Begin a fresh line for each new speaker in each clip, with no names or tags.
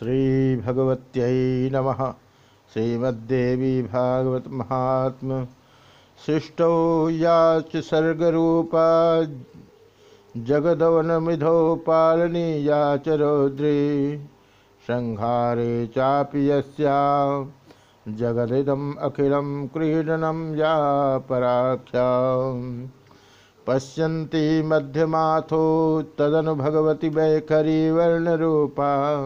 श्रीभगवत्यै नमः। श्रीमद्देवी भागवत महात्म सृष्टौ याच सर्गरूपा जगदवनमिधौ पालनीया च रौद्री संहारे चापि यस्या जगदिदम् अखिलं क्रीडनं या पराख्या। पश्यन्ति मध्यमाथो तदनु भगवती वैखरी वर्णरूपा।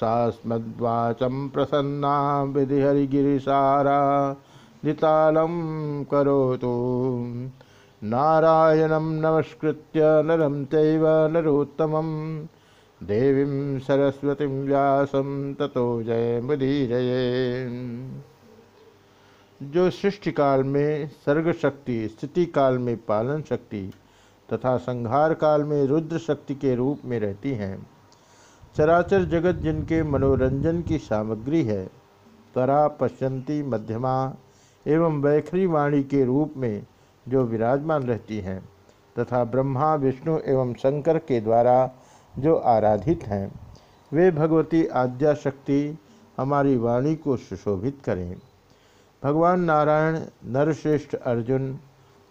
सास्मद्वाचं प्रसन्ना विधिहरिगिरिसारा दितालं करोतु। नारायणं नमस्कृत्य नरं चैव नरोत्तमं। देवीं सरस्वतीं व्यासं ततो जय मुदीरये जो सृष्टि काल में सर्ग शक्ति स्थिति काल में पालन शक्ति तथा संहार काल में रुद्र शक्ति के रूप में रहती हैं चराचर जगत जिनके मनोरंजन की सामग्री है त्वरा पश्यंती मध्यमा एवं वैखरी वाणी के रूप में जो विराजमान रहती हैं, तथा ब्रह्मा, विष्णु एवं शंकर के द्वारा जो आराधित हैं, वे भगवती आद्या शक्ति हमारी वाणी को सुशोभित करें। भगवान नारायण, नरश्रेष्ठ अर्जुन,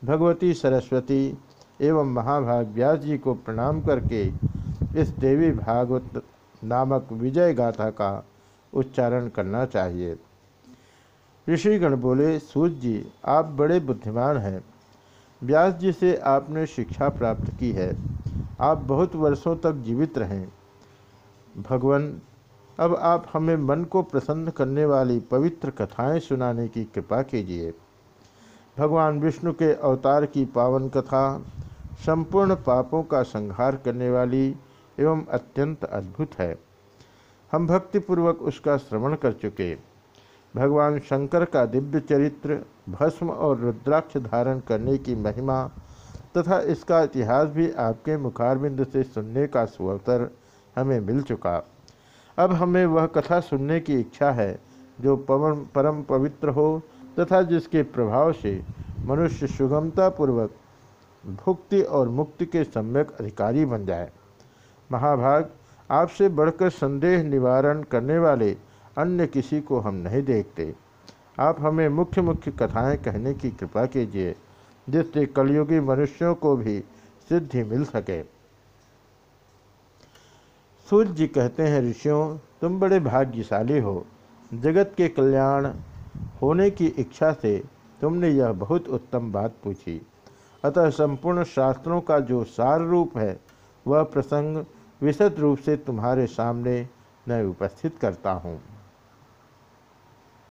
भगवती सरस्वती एवं महाभाग व्यास जी को प्रणाम करके इस देवी भागवत नामक विजय गाथा का उच्चारण करना चाहिए। ऋषिगण बोले सूर्य जी, आप बड़े बुद्धिमान हैं। व्यास जी से आपने शिक्षा प्राप्त की है। आप बहुत वर्षों तक जीवित रहें। भगवान, अब आप हमें मन को प्रसन्न करने वाली पवित्र कथाएँ सुनाने की कृपा कीजिए। भगवान विष्णु के अवतार की पावन कथा, संपूर्ण पापों का संहार करने वाली एवं अत्यंत अद्भुत है। हम भक्तिपूर्वक उसका श्रवण कर चुके। भगवान शंकर का दिव्य चरित्र, भस्म और रुद्राक्ष धारण करने की महिमा तथा इसका इतिहास भी आपके मुखारबिंद से सुनने का सुअवसर हमें मिल चुका। अब हमें वह कथा सुनने की इच्छा है, जो पवन, परम पवित्र हो तथा जिसके प्रभाव से मनुष्य सुगमतापूर्वक, भुक्ति और मुक्ति के सम्यक अधिकारी बन जाए। महाभाग, आपसे बढ़कर संदेह निवारण करने वाले अन्य किसी को हम नहीं देखते। आप हमें मुख्य मुख्य कथाएँ कहने की कृपा कीजिए, जिससे कलयुगी मनुष्यों को भी सिद्धि मिल सके। सूर्य जी कहते हैं, ऋषियों, तुम बड़े भाग्यशाली हो। जगत के कल्याण होने की इच्छा से तुमने यह बहुत उत्तम बात पूछी। अतः संपूर्ण शास्त्रों का जो सार रूप है, वह प्रसंग विशद रूप से तुम्हारे सामने मैं उपस्थित करता हूँ।